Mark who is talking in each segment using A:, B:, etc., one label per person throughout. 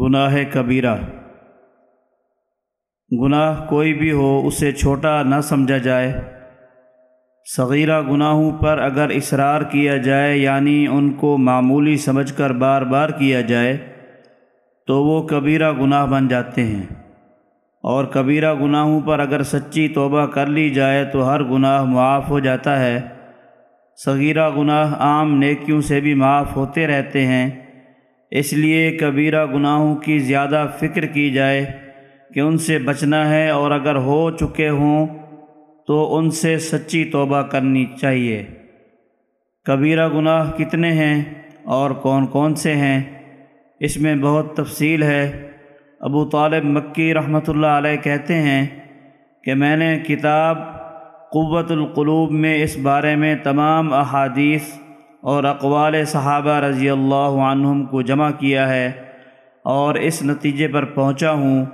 A: گناہ کبیرہ۔ گناہ کوئی بھی ہو، اسے چھوٹا نہ سمجھا جائے۔ صغیرہ گناہوں پر اگر اصرار کیا جائے یعنی ان کو معمولی سمجھ کر بار بار کیا جائے، تو وہ کبیرہ گناہ بن جاتے ہیں۔ اور کبیرہ گناہوں پر اگر سچی توبہ کر لی جائے، تو ہر گناہ معاف ہو جاتا ہے۔ صغیرہ گناہ عام نیکیوں سے بھی معاف ہوتے رہتے ہیں۔ اس لیے کبیرہ گناہوں کی زیادہ فکر کی جائے کہ ان سے بچنا ہے اور اگر ہو چکے ہوں تو ان سے سچی توبہ کرنی چاہیے۔ کبیرہ گناہ کتنے ہیں اور کون کون سے ہیں؟ اس میں بہت تفصیل ہے۔ ابو طالب مکی رحمۃ اللہ علیہ کہتے ہیں کہ میں نے کتاب قوت القلوب میں اس بارے میں تمام احادیث اور اقوال صحابہ رضی اللہ عنہم کو جمع کیا ہے اور اس نتیجے پر پہنچا ہوں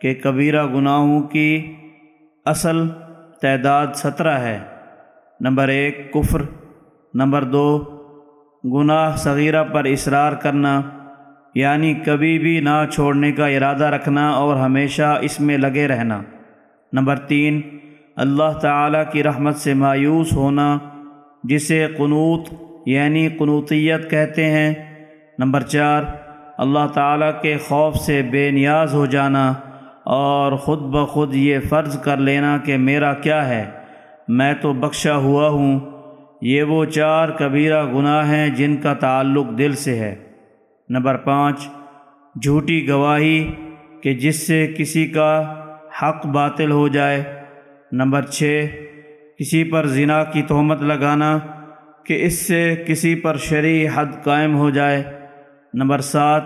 A: کہ کبیرہ گناہوں کی اصل تعداد سترہ ہے۔ نمبر ایک، کفر۔ نمبر دو، گناہ صغیرہ پر اصرار کرنا یعنی کبھی بھی نہ چھوڑنے کا ارادہ رکھنا اور ہمیشہ اس میں لگے رہنا۔ نمبر تین، اللہ تعالیٰ کی رحمت سے مایوس ہونا، جسے قنوط یعنی قنوطیت کہتے ہیں۔ نمبر چار، اللہ تعالیٰ کے خوف سے بے نیاز ہو جانا اور خود بخود یہ فرض کر لینا کہ میرا کیا ہے۔ میں تو بخشا ہوا ہوں۔ یہ وہ چار کبیرہ گناہ ہیں جن کا تعلق دل سے ہے۔ نمبر پانچ، جھوٹی گواہی کہ جس سے کسی کا حق باطل ہو جائے۔ نمبر چھ، کسی پر زنا کی تہمت لگانا۔ کہ اس سے کسی پر شرعی حد قائم ہو جائے۔ نمبر سات،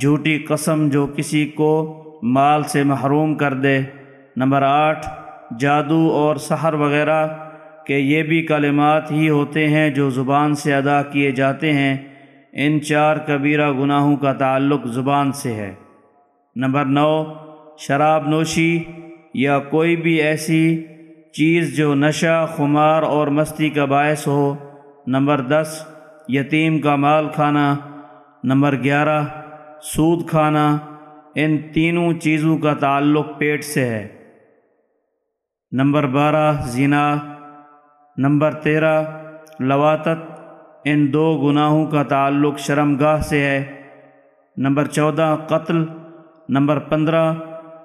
A: جھوٹی قسم جو کسی کو مال سے محروم کر دے۔ نمبر آٹھ، جادو اور سحر وغیرہ کہ یہ بھی کلمات ہی ہوتے ہیں جو زبان سے ادا کیے جاتے ہیں۔ ان چار کبیرہ گناہوں کا تعلق زبان سے ہے۔ نمبر نو، شراب نوشی یا کوئی بھی ایسی چیز جو نشہ، خمار اور مستی کا باعث ہو۔ نمبر دس، یتیم کا مال کھانا۔ نمبر گیارہ، سود کھانا۔ ان تینوں چیزوں کا تعلق پیٹ سے ہے۔ نمبر بارہ، زنا۔ نمبر تیرہ لواتت ان دو گناہوں کا تعلق شرم گاہ سے ہے۔ نمبر چودہ، قتل۔ نمبر پندرہ،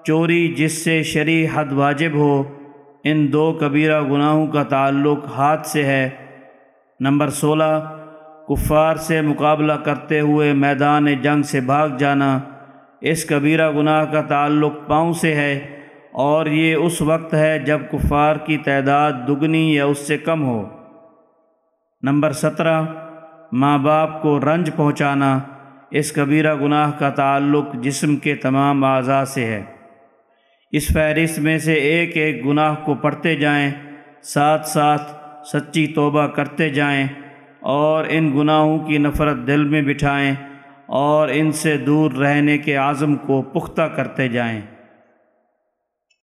A: چوری جس سے شرع حد واجب ہو۔ ان دو کبیرہ گناہوں کا تعلق ہاتھ سے ہے۔ نمبر سولہ، کفار سے مقابلہ کرتے ہوئے میدان جنگ سے بھاگ جانا۔ اس کبیرہ گناہ کا تعلق پاؤں سے ہے اور یہ اس وقت ہے جب کفار کی تعداد دگنی یا اس سے کم ہو۔ نمبر سترہ، ماں باپ کو رنج پہنچانا۔ اس کبیرہ گناہ کا تعلق جسم کے تمام اعضاء سے ہے۔ اس فہرست میں سے ایک ایک گناہ کو پڑھتے جائیں۔ ساتھ ساتھ سچی توبہ کرتے جائیں اور ان گناہوں کی نفرت دل میں بٹھائیں اور ان سے دور رہنے کے عزم کو پختہ کرتے جائیں۔